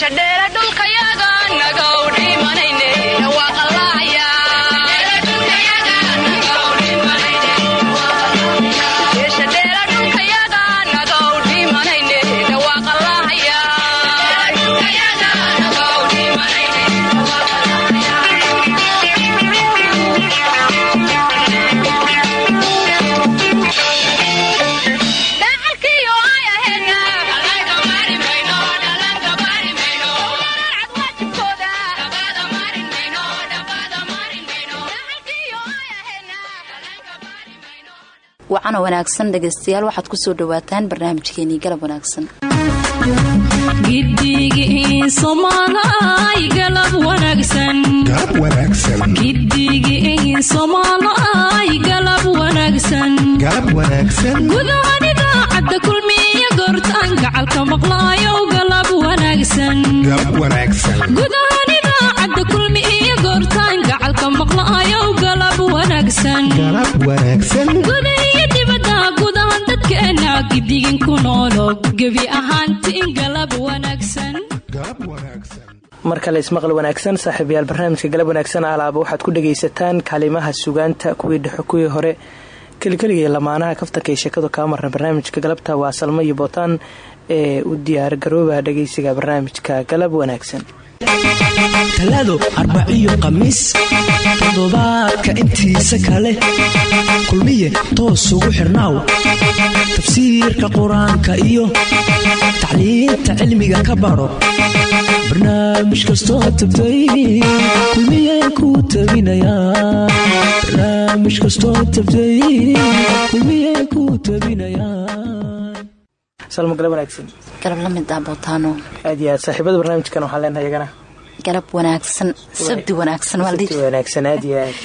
dheeradhulkayaga wacan wanaagsan dhegaystayaal waxaad ku soo dhawaataan barnaamijkeenii galab wanaagsan. Goortaan gacalka maqlaayo galab wanaagsan gidigin ku noolo gebi ahaantiin galab wanaagsan. Mar kale ismaqal wanaagsan saaxiibayaal barnaamijka galab wanaagsan alaaba waxaad ku dhagaysataan kaalimaha sugaanta kuwii dhexo kuwii hore. Kelikeliga lamaanaha kaftanka iyo sheekadu kaa marna barnaamijka galabta waa salmo iyo bootaan ee u diyaar garooba dhagaysiga barnaamijka galab wanaagsan talaado arbaciyo khamiis toddobaadka intiisa kale. Kulmiye toos ugu xirnaaw tafsiirka qur'aanka iyo tacliinta cilmiga ka baro. Barnaamij kastoo tabtay kulmiye kuu tabinayabarnaamij salmo galab wanaagsan. Galab la mid ah bootaano aad iyo aad saaxiibada barnaamijkan waxaan leenahay iyagana. Galab wanaagsan sabdi wanaagsan sabdi wanaagsan aad iyo aad.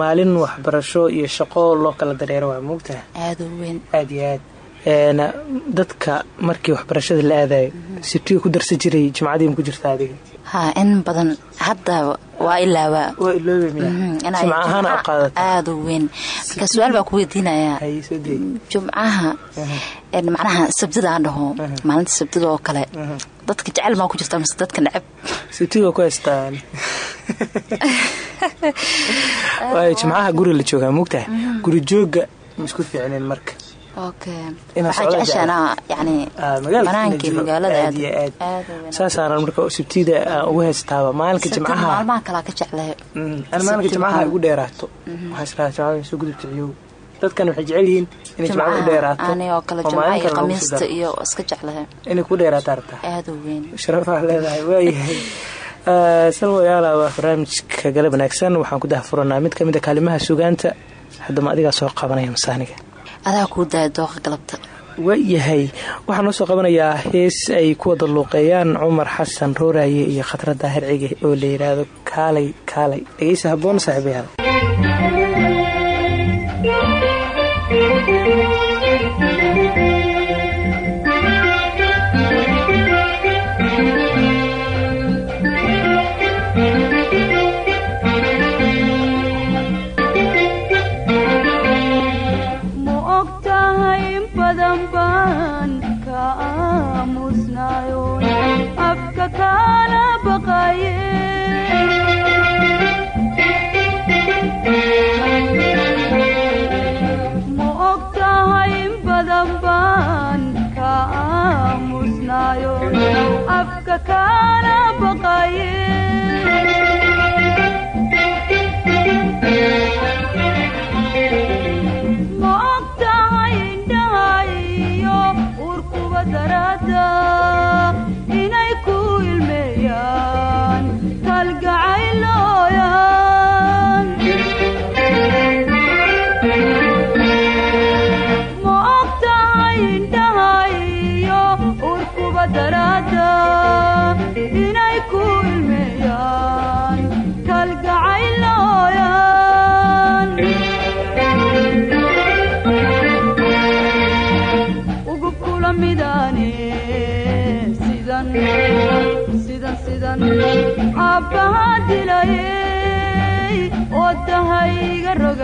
Maalin waxbarasho iyo shaqo loo kala dareero waa moogtaha aada u weyn. Aad iyo aad dadka markii waxbarashada la aadayo sibtiga ku darsa jiray jimcadii ma ku jirta adiga? Ha in badan hadda waa u qaadata aada u weyn. Marka su'aal baa ku weydiinayaa jumcaha macnaha sabdida aan dhaho maalinta sabdida oo kale. Dadka jecel maa ku jirta mise dadka necab jimcaha guri la joogaa moogtaha guri jooga ma isku fiicneen marka magaalada saasaanan marka sabtida aan ugu haystaaba maalinka jimcaha? maalinka jimcaha igu dheeraato. Waxaa jimcada soo gudubta ciyow dadkan waxay jecel yihiin inay jimcada u dheeraato. ku dheeraataa rabtaa aada u weyn. Sharafaa leedahay waayahay salwayaala waa barnaamijka galab wanaagsan. Waxaan ku dahfuranaa mid ka mid a kaalimaha sugaanta haddama adigaa soo qabanaya masaaniga adaa kuu daaya galabta. Waayahay waxaan noo soo qabanayaa hees ay ku wada luuqeeyaan cumar xasan rooraaye iyo khatra daahir cige oo la yidhaahdo kaalay kaalay. Dhegeysa haboon saaxiibayaal cara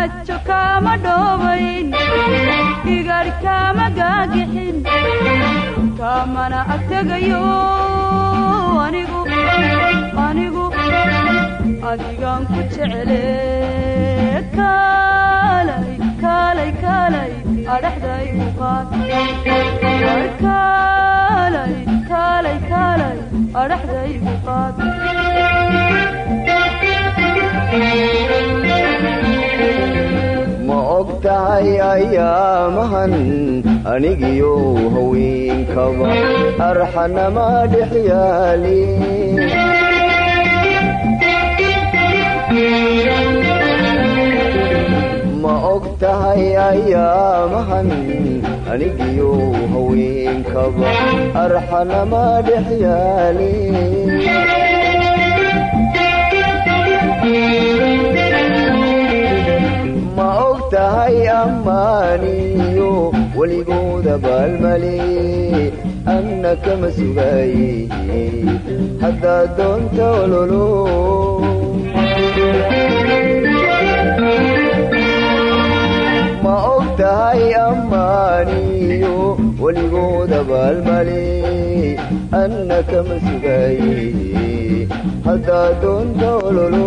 ajo kaama dhoobayn igadh kaama gaagixin kaamana agtegayo anigu anigu adigaan ku jecele kaalay kaalay kaalay adhaxdaygu qaad kaalay kaalay kaalay adhaxdaygu qaad ma og tahay ayaamahan anigiyo haweenkaba arxanama dhex ma og ayaamahan anigiyo haweenkaba arxanama dhex tahay ammaaniyo weligooda baalmale anna kama sugaaye haddaad doonta ololo ma og tahay ammaaniyo weligooda baalmale anna kama sugaaye haddaad doonta ololo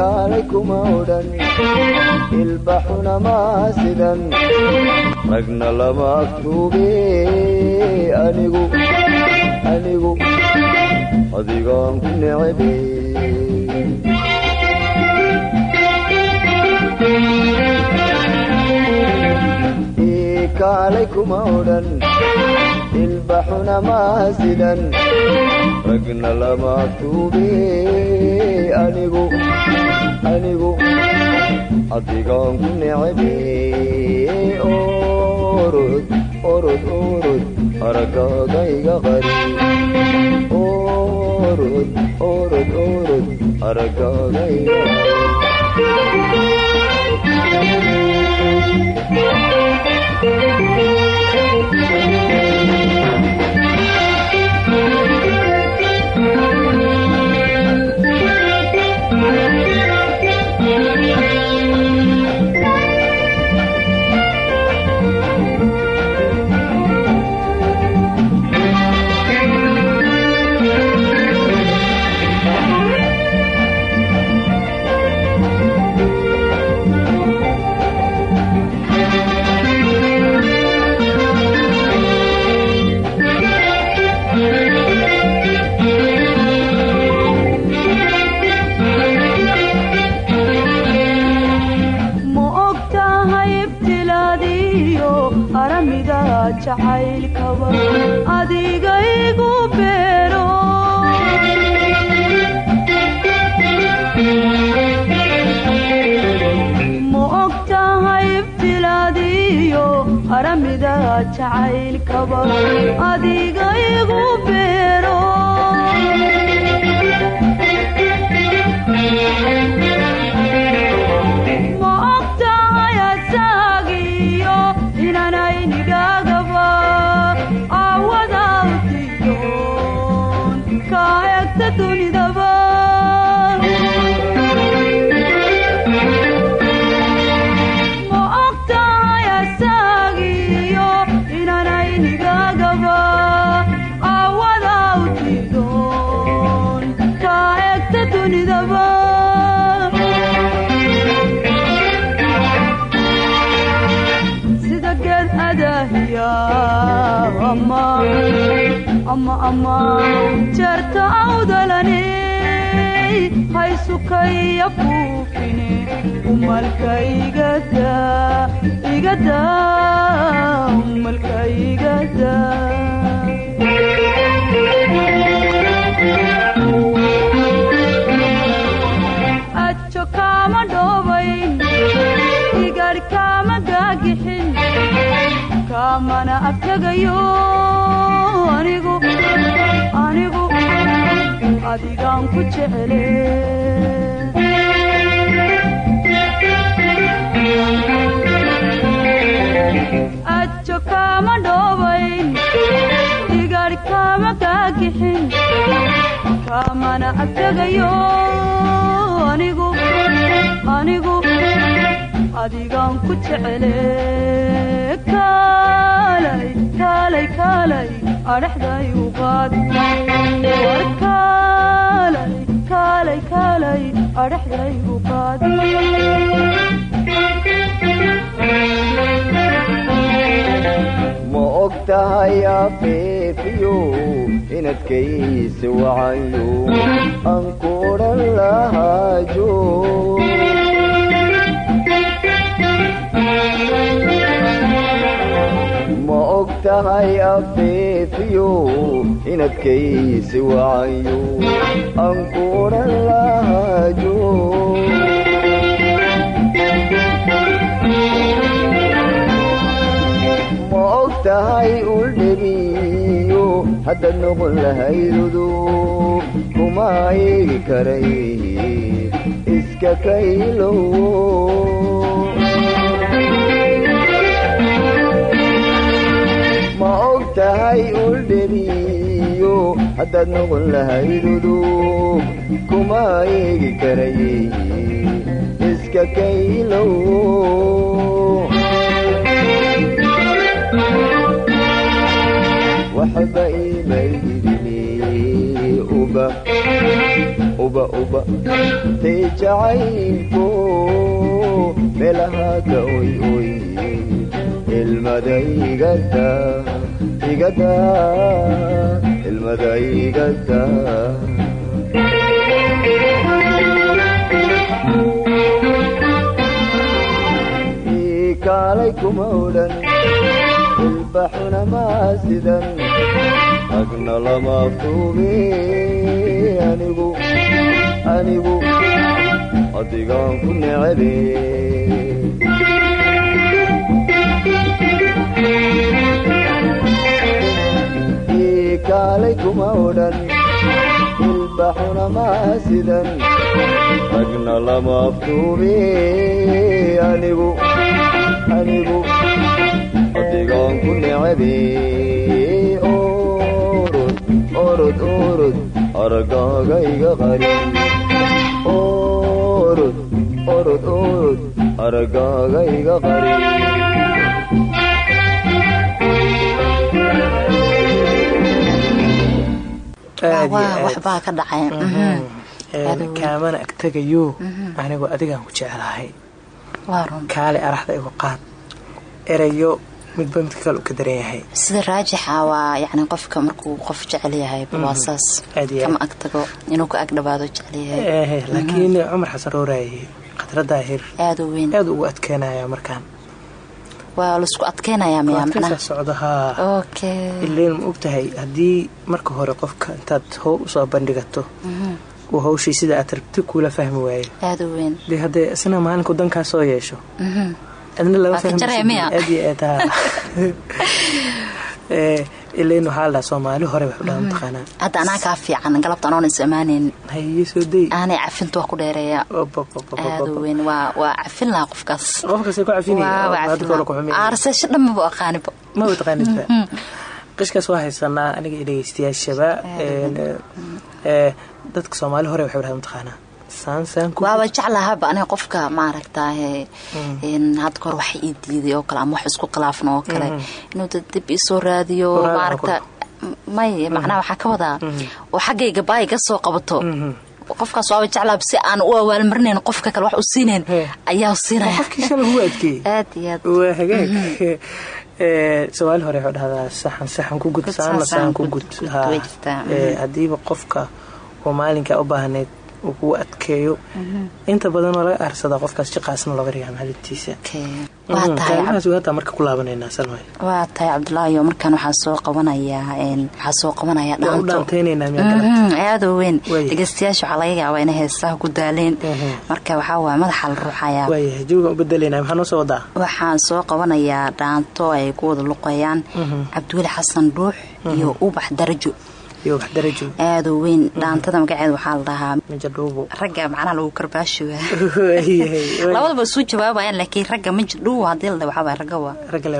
kaalay kuma odhan ilbaxuna maa sidan ragna lama agtuube anigu anigu adigaan ku necebe kaalay kuma odhan ilbaxuna maa sidan ragna lama agtuube anigu anigu adigaan ku orod orod orod aragaaga qari orod orod orod aragaaga ma adiga ama jeerta awdalane jeclay haysukaya buufine umalka igada igada umalka igada ajo kaama dhoobayn igadh kaama gaagixin kaamana abtagayo anigu anigu adigaan ku jecele ajo kaama dhoobayn igadh kaama gaagixin kaamana abtagayo anigu anigu adigaan ku jecele ma og tahay afeefiyo inadkaysi wacayo aan ku odhan lahaajo tahay afeefiyo inadkaysi ku odhan lahaajo ma og tahay uldhebiyo noqon lahaydudu kuma karay iska kaylowo og tahay uldhebiyo haddaad noqon lahaydudu kuma eegi karay iska kaylowo waxba imaydine uba uba uba tay jacaylko meelahaaka oy oy ilmada igada igada ilmada igada ii kaalay kuma odhan ilbaxuna maasidan agna lama tuube anigu anigu adigaan ku necebe ii kaalay kuma odhan ilbaxuna maasidan agna lama aftuube anigu anigu adigaan ku necebe orod orod orod aragaaga iga qari orod orod orod aragaaga iga qari waxbaa ka dhacay kaamana agtegayo anigu adigaan ku jeclahay. Kaale araxda igu qaad. Erayo midba midka kale u ka daran yahay. Sida raajixa waa yani qofka markuu qof jecel yahay waa saas kama agtago inuu ka agdhabaado jecel yahay laakiin cumar xasan rooraaye khadradaa hir. Aada u weyn. Aada ugu adkeenaya markaan waa la isku adkeenayaa miyaa macnaha? socdo haa okay ileen ma ogtahay haddii marka hore qofka intaad how u soo bandhigato uu hawshii sida aad rabti kuula fahmi waayo aada u weyn. Dee haddee isna maalinku dankaa soo yeesho. Adna laga fahmaaad iyo aad haa ileen waxaa la dhaha soomaali hore wax u dhaha mataqaanaa hadda anaa kaa fiican galabta anoona is ammaanayn haye soo day aanay cafinta waa ku dheereeya. Aada u weyn waa cafin lahaa qofkaas. Qofkaasay ku cafinaarsesho dhanmaba aqaaniba maba taqaanidba qishkaas waa haysanaa aniga iyo dhegeystayaashaba dadka soomaali hore waxay dhaha mataqaanaa waaba jeclahaba aniga qofka maaragtaahe hadda kahor wax ii diiday oo kale ama wax isku khilaafno oo kale. Inuu dib isoo raadiyo maaragta may macnaha waxaa ka wadaa oo xaggayga baay ga soo qabato. Qofkaas waaba jeclaaba si aan u awaalmarinayn qofka kale wax u siinayn ayaa siinaya aad iyo aad. Waa hagaag soomaali hore waxuu dhahdaa saxan saxan ku gud saanna saxan ku gud hadiiba qofka oo maalinkaa u baahnayd uu kugu adkeeyo. Inta badan oo laga aarsadaa qofkaas jiqaasna looga rigaa maalintiisa waa waataa marka ku laabanaynaa salmay waa tahay cabdulaahiyo markaan waxaa soo qabanayaa waxaa soo qabanayaa waa u Mhm, u weyn dhegeystayaasha waxaa laga yaabaa inay heesaha ku daaleen. Mhm. marka waxaa waaya madaxa la ruuxayaa waxaan soo qabanayaa dhaanto ay ku wada luqayaan. Cabdiweli xasan dhuux iyo ubax darajo aada u weyn dhaantada magaceeda waxaa la dhahaa majadhuubo ragga macnaha lagu karbaashoga labadaba isu jawaabayaan laakiin ragga ma jidhow haddii la dhaho waxaa ragga waa. Ragga le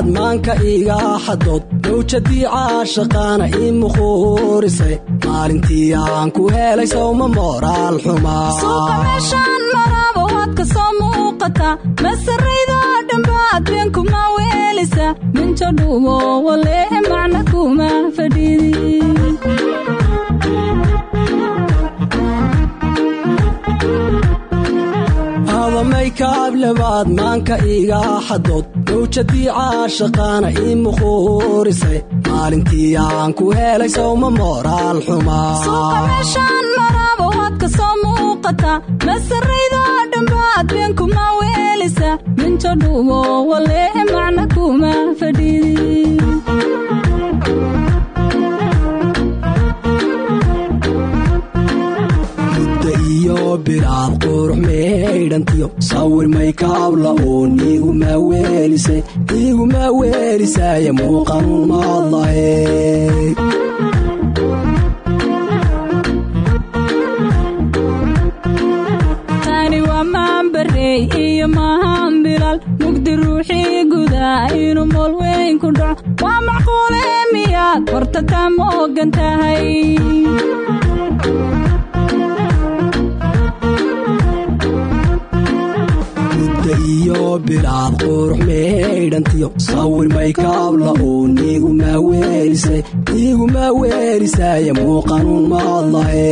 kaablebaad maanka iga xadood mawjadii caashaqaana ii muquurisay. Maalintii aan ku helay sawma mooraal xumaa hadamay kaablebaad maanka iga xadood mawjadii caashaqaana ii muquurisay. Maalintii aan ku helay sawma mooraal suuqa xumaa meeshaan maraaba waad ka soo muuqataa. Masaraydoo dhanba adbeenkuma weelisa. Minja dhuubo walee macna kuma fadhiidi bilaad qurux meydhantiyo sawir maykaabla oo niiguma weelisay niiguma weelisaya muuqanuun maadlahe meydhantiyo sawir maykaabla oo niiguma weelisay niiguma weelisaya muuqanuun maadlahe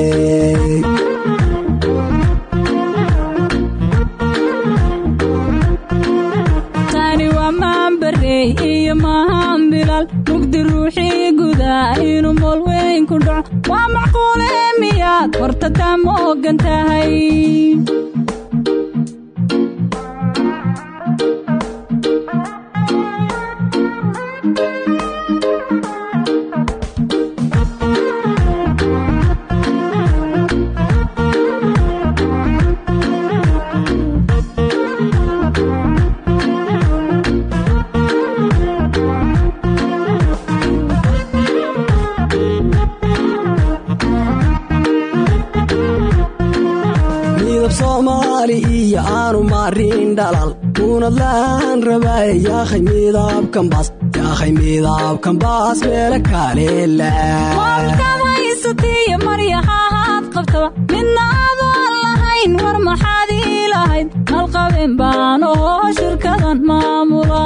muunad laan rabaaye yaakhay midabkan baas yaakhay midabkan baas meele kaleela moolkaad haysatiiyo maryaxaahaad qabtaba midna adoon lahayn war maxaad ii lahayd halqabeen baan oo shirkadan maamula.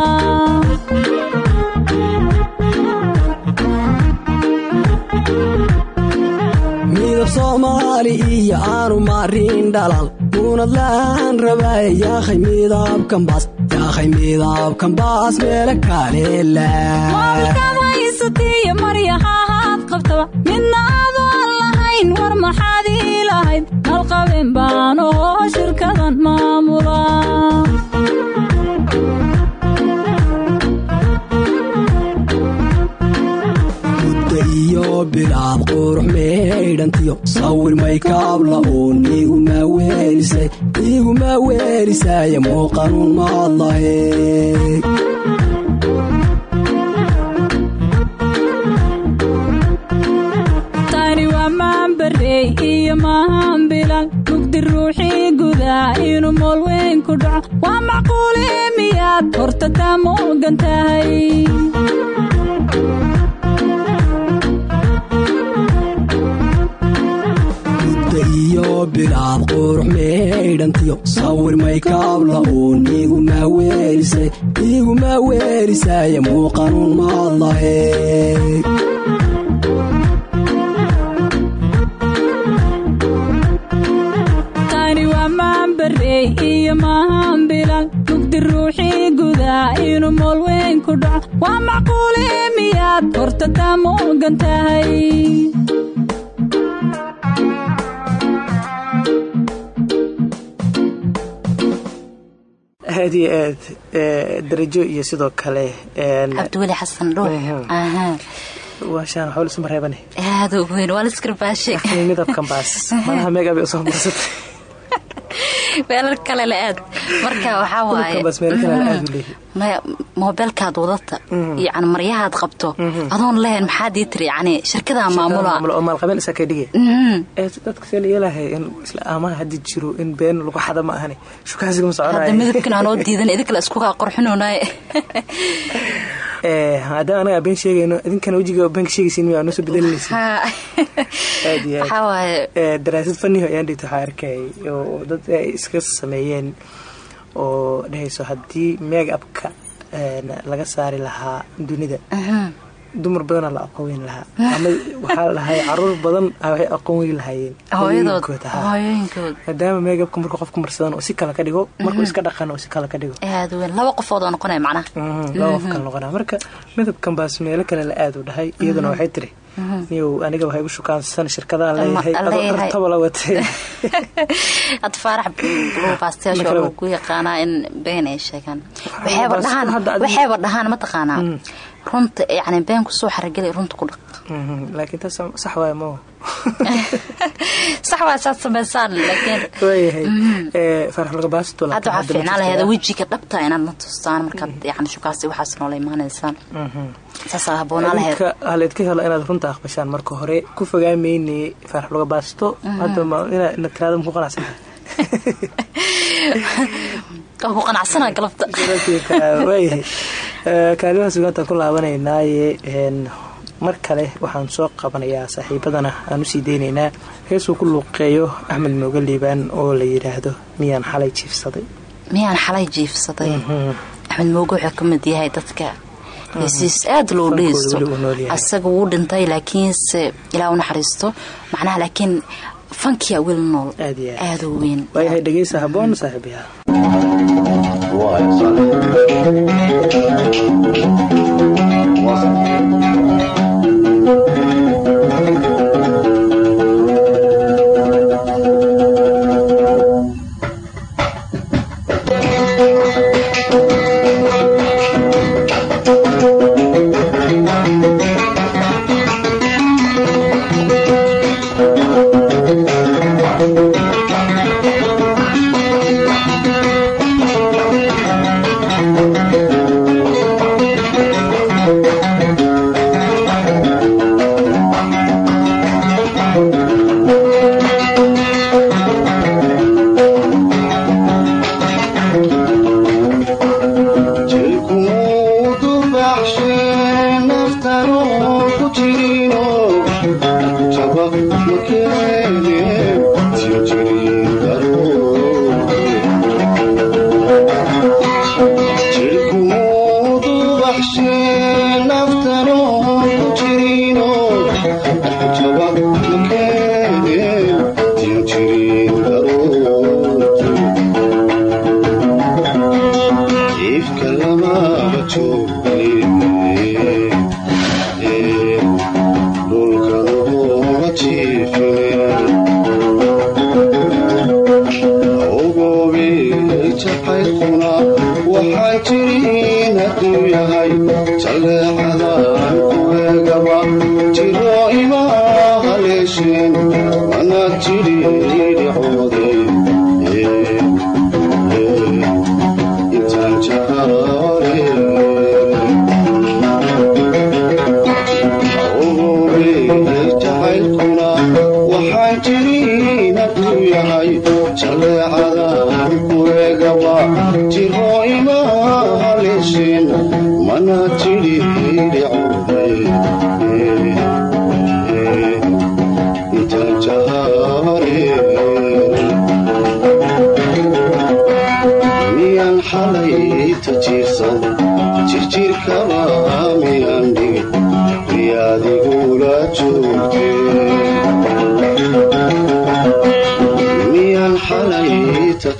Midab soomaali iyo aanu marin dhalal muunad laan rabaaye yaakhay midabkan baas yaakhay midabkan shirkadan maamula bilaad qurux meydhantiyo sawir maykaabla weelisay niiguma weelisaya muuqanuun maadlahe iyo maahan bilal mugdi ruuxii gudaa inuu ku dhaco. Waa macquule miyaad horta taa moogan tahay iyo bilaad qurux meydhantiyo sawir maykaabla uun iguma weerisay iguma weerisaaye muuqanuun maad lahe tani waa maanbarey iyo maahan bilal mugdi ruuxii gudaa waa macquule miyaad horta taa moogan tahay aad iyo aad darajo iyo sidoo kale cabdiweli xasan aha waashaan waxba lisuma reebane aada u weyn waa laiskarbaashay midabkan baas. Malaha meega bay u soo marsatay meelal kale la aad. Marka waxaa waaye midabkan baas meelo kale aad u leeyahay. maya moobeelkaad wadata yani maryahaad qabto adoon lehen maxaad ii tiri yani shirkadaa maamula. maamulo oo maalqabeen isaa ka dhigay. Ee dadka see la yeelahay in isla amaha haddii jiro in been lagu xada ma ahane shukaasiga ma hadda soconayo midabkan aanoo diidan idinkale iskugaa qorxinoonaye ee haddaan anaga been sheegayno idinkana wejiga beenka sheegaysiin miyaa noo soo bedelinaysa aad iyo aad. Ee, daraasad faniho ayaan dhigta waxaa arkay oo dad ay iska sameeyeen oo dhehayso haddii make upka laga saari lahaa dunida dumar badanaa la aqoon weyn lahaa. Ama waxaa la dhahay carruur badan waxay aqoon weyn lahaayeen. Hooyooyinkood maadaama upka markuu qofku marsadan oo si kale ka dhigo markuu iska dhaqana oo si kale ka dhigo. Laba qofood oo noqonaya macnaha. Mhm, laba qof kale noqonaa. Marka midabkan baas meelo kale la aad u dhahay iyaduna waxay tiri niyow aniga waxay igu shukaansan shirkadaan leeyahay adoo dhartaba la watay. Hadda faarax baastayaasha waa ku yaqaanaa in been ay sheegaan. Waxayba dhahaan waxayba dhahaan ma taqaanaa runta yani been ku soo xaragelay runta ku dhaq. Mhm, laakiin taas sax waay ma sax waa saad samaysaan laakiin waayahay ee farax laga baasto hadda waxaa fiicnaan laheeda wejiga dhabta inaad na tustaan markaad yani shukaasi waxaas noola imaanaysaan. Haleed ka helo inaad runta aqbashaan marka hore ku fogaamayne farax laga baasto. Hadda tiraada ma ku qanacsan. Waa ku qanacsanaa galabta kaalimaha sugaantaan ku laabanaynaayee mar kale waxaan soo qabanayaa saaxiibadana aan u sii deynaynaa heesuu ku luuqeeyo axmed mooga liibaan oo la yidhaahdo miyaan xalay jiifsaday. Miyaan xalay jiifsaday? Axmed mooge wuxuu ka mid yahay dadka. Heesiis aad loo yahay. asaga wuu dhintay laakiinse ilaa u naxariisto. Macnaha laakiin fankiya weli nool. Aada weyn. Waayahay dhegeysa habboon saaxiibayaal jiro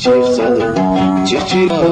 jiiqsada jiqjiiqada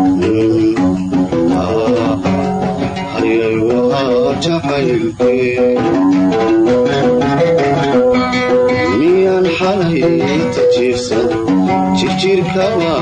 miyaan xalay ta jiifsan jirjirkaba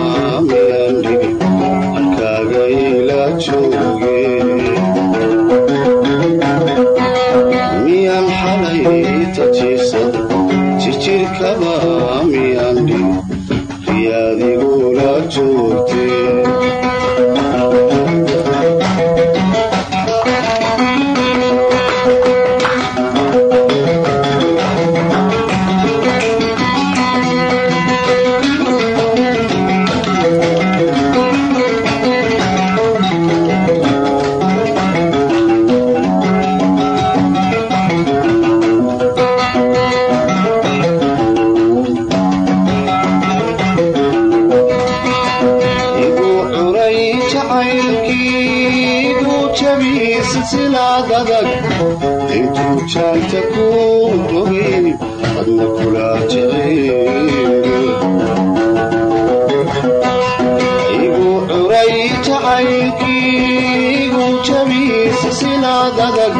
jabiisa silaad adag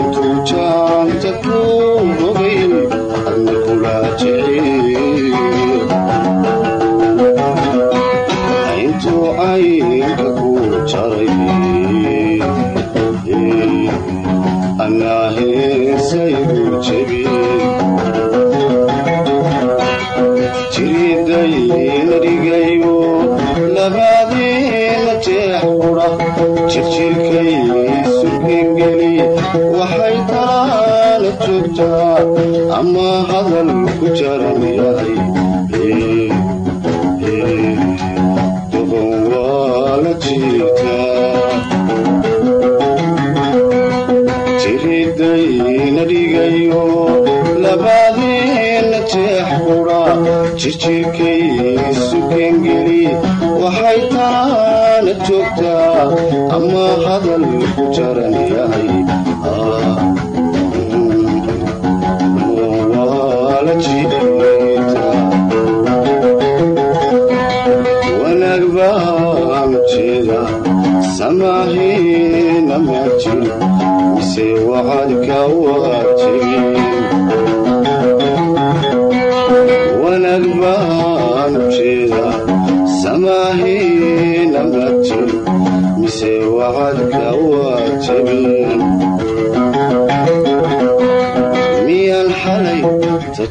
intuu jaanta ku hogayn adna kuraajicin jirkaygiisu keengeli waxay tanaana joogtaa ama hadal ku jaran yahay. Ah, mm,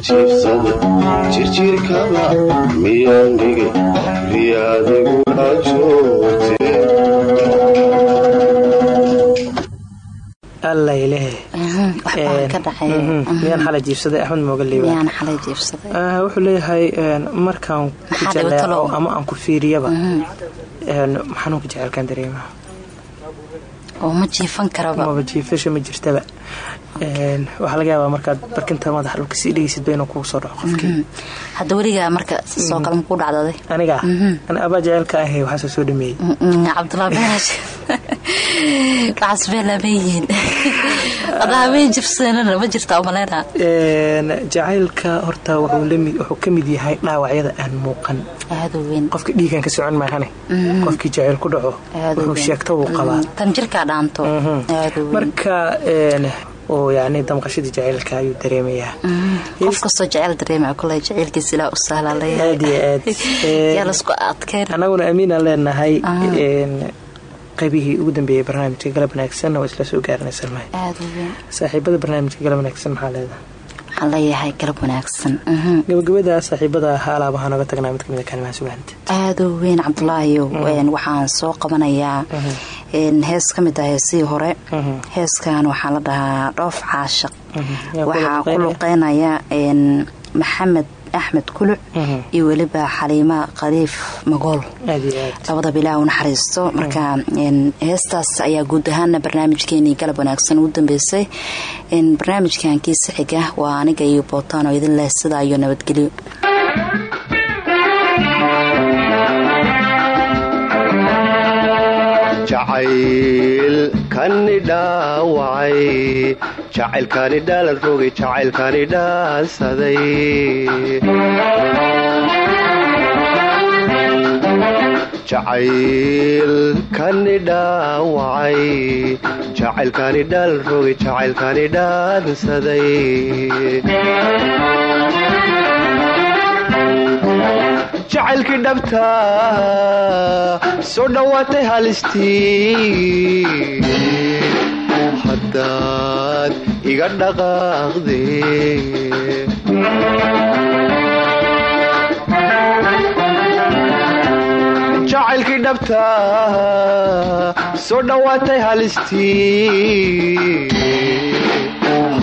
tajiibsada jirjirkaba miyaan dhigay riyaadigu ajoogte allayleh waxbaa ka dhacay miyaan xalay jiibsaday axmed mooga liiba miyaan xalay jiibsaday. Ah, wuxuu leeyahay markaan ku jaleeco ama aan ku fiiriyaba xanuunka jaceylkaan dareema oo ma jiifan karaba. Maba jiifasha ma jirtaba waxaa laga yaabaa markaad barkinta madaxa dhulka sii dhegeysid baynu kugu soo dhaco qofkii. Hadda weligaa marka soo kale makuu dhacdaday aniga? An abaa jaceylka ahay waxaasoo soo dhameeyey. Cabdullah beelash waxaas beelaa ma yihiin. Ada habeen jibsanana ma jirta umaleyna Een, jacaylka horta wuxuu ka mid yahay dhaawacyada aan muuqan. Aada u weyn. Qofka dhiigan ka socon maahane qofkii jacayl ku dhaco wuxuu sheegta wuu qabaa. Tan jirkaa dhaanto. Marka een, oo yani damqashadii jacaylka ayuu dareemayaa. Qof kastoo jecel dareema koley jaceylkiis ilaa u sahlaa aad iyo aad. Een, yaa lasku adkeyn annaguna amiinaan leenahay Ah. een, qaybihii ugu dambeeyey barnaamijka galab wanaagsan waa isla soo u weyn saaxiibada barnaamijka galab wanaagsan maxaa leedahay leeyahay galab wanaagsan. Gabagabada saaxiibada haalaab waxaa nooga tagnaa mid ka mid a kalimaha sugaanta. Aada u weyn cabdulaahiyo Een, waxaan soo qabanayaa. Hees ka mid ah heesihii hore. Heeskan waxaa la dhahaa dhoof ku waxaa ku luqeynaya? maxamed axmed kuluc iyo weliba xaliima khaliif magool labada bilaa u naxariisto marka heestaas ayaa guud ahaana barnaamijkeenii galab wanaagsan ugu dambeysay barnaamijkan kiisa xiga waa aniga iyo bootaan oo idin leh sidaa iyo nabadgelyo jacaylkani dhaawacay jacaylkani dhaalan rogay jacaylkani dhaansaday jacaylkani dhaawacay jacaylkani dhaalan rogay jacaylkani dhaansaday jacaylkii dhabta soo dhowaatay halistii haddaad iga dhaqaaqde jacaylkii dhabta soo dhowaatay halistii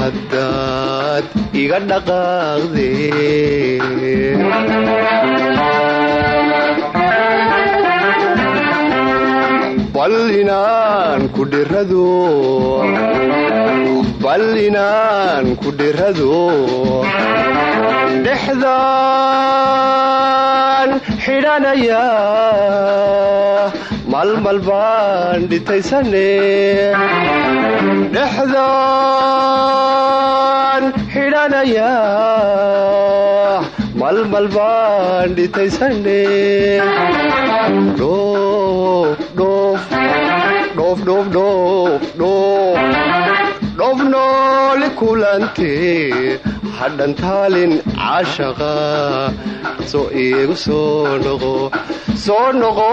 haddaad iga dhaqaaqde bal inaan ku dhirado dhexdaan xidhanaya malmal baan dhitaysane dhexdaan xidhanaya malmal baan dhitaysane dhoof dhoof dhoof dhoof dhoof dhoof dhoof nooli kulante hadhan taalin caashaqa soo iigu soo noqo soo noqo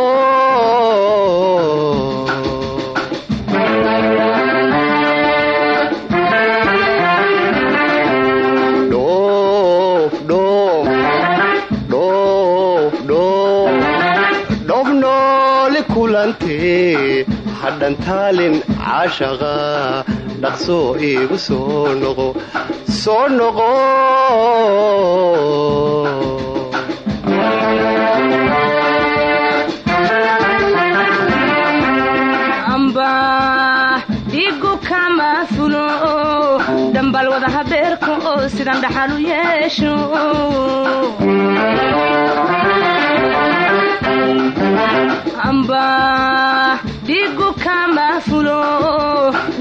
hadhan taalin caashaqa dhaqsoo iigu soo noqo soo noqo wada habeerka oo sidan dhaxal u yeesho amba dhiigu kama fulo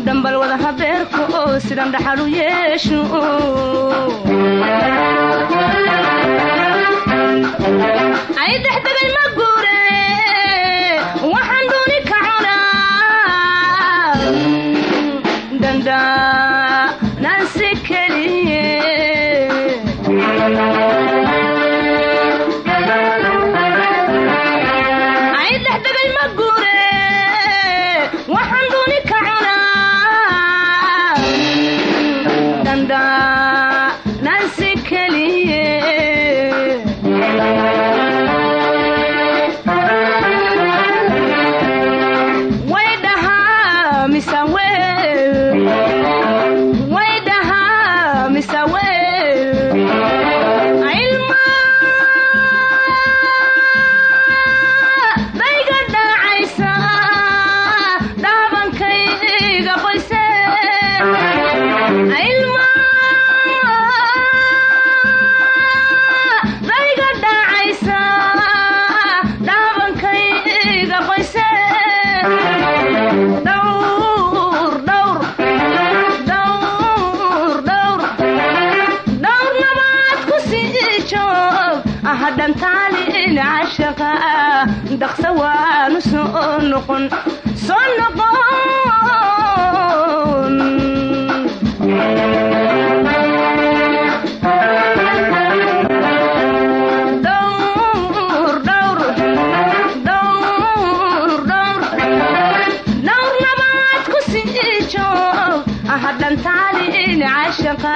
dhambal wada habeerka oo sidan dhaxal u yeesho ay dexdegay ma guure waxaan dooni ka cunaa cashaqa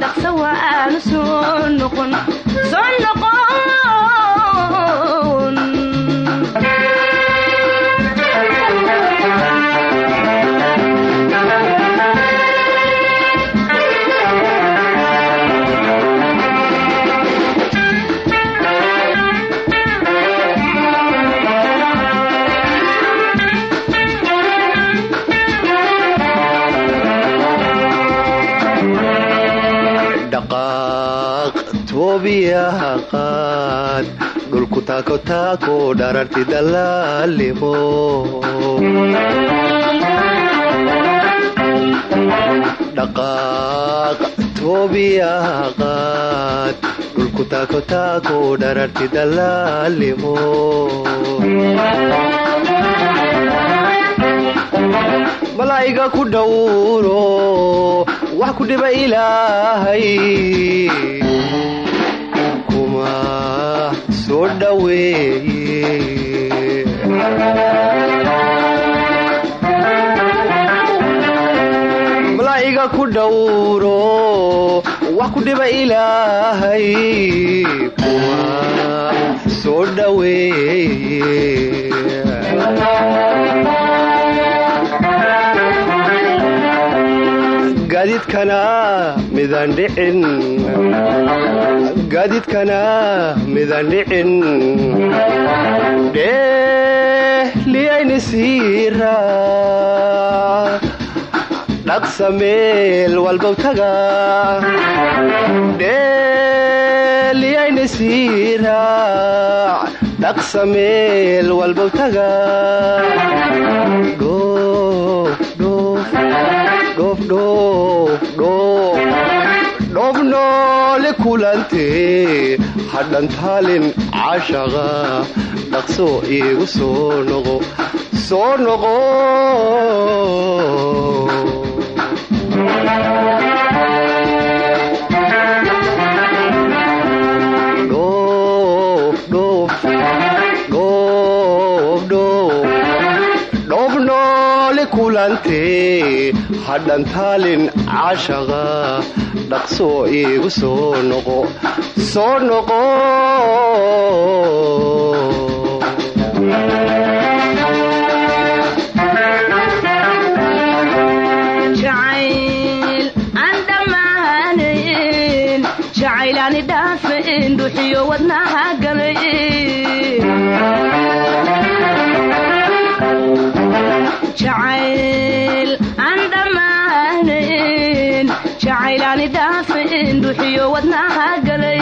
dhaqsa waanu soo noqon dhulku taako taako dhararti dalaalimo dhaqaaq toobiyaha qaad dhulku taako taako dhararti dalaalimo malaa'iga ku dhowro wax ku dhiba ilaahay soo dhoweeye malaa'iga ku dhowro wax ku dhiba ilaahay kuma soo dhoweeye gaadiidkana midaan dhicin gaadiidkana midaan dhicin dheeliyayni siira. Dhaqsa meel walbow taga. Dheeliyayni siira. Dhaqsa meel walbow taga dhoof noole kulantee hadhantaalin cashaqa dhaqso iigu soo noqo soo noqo noole kulantee hadhantaalin cashaqa dhaqso iigu soo noqo soo noqo jacayl aan dhammaanayn jacaylaani dhaafayn dhuxiyo wadnaha galay dhuxiyo wadnaha galay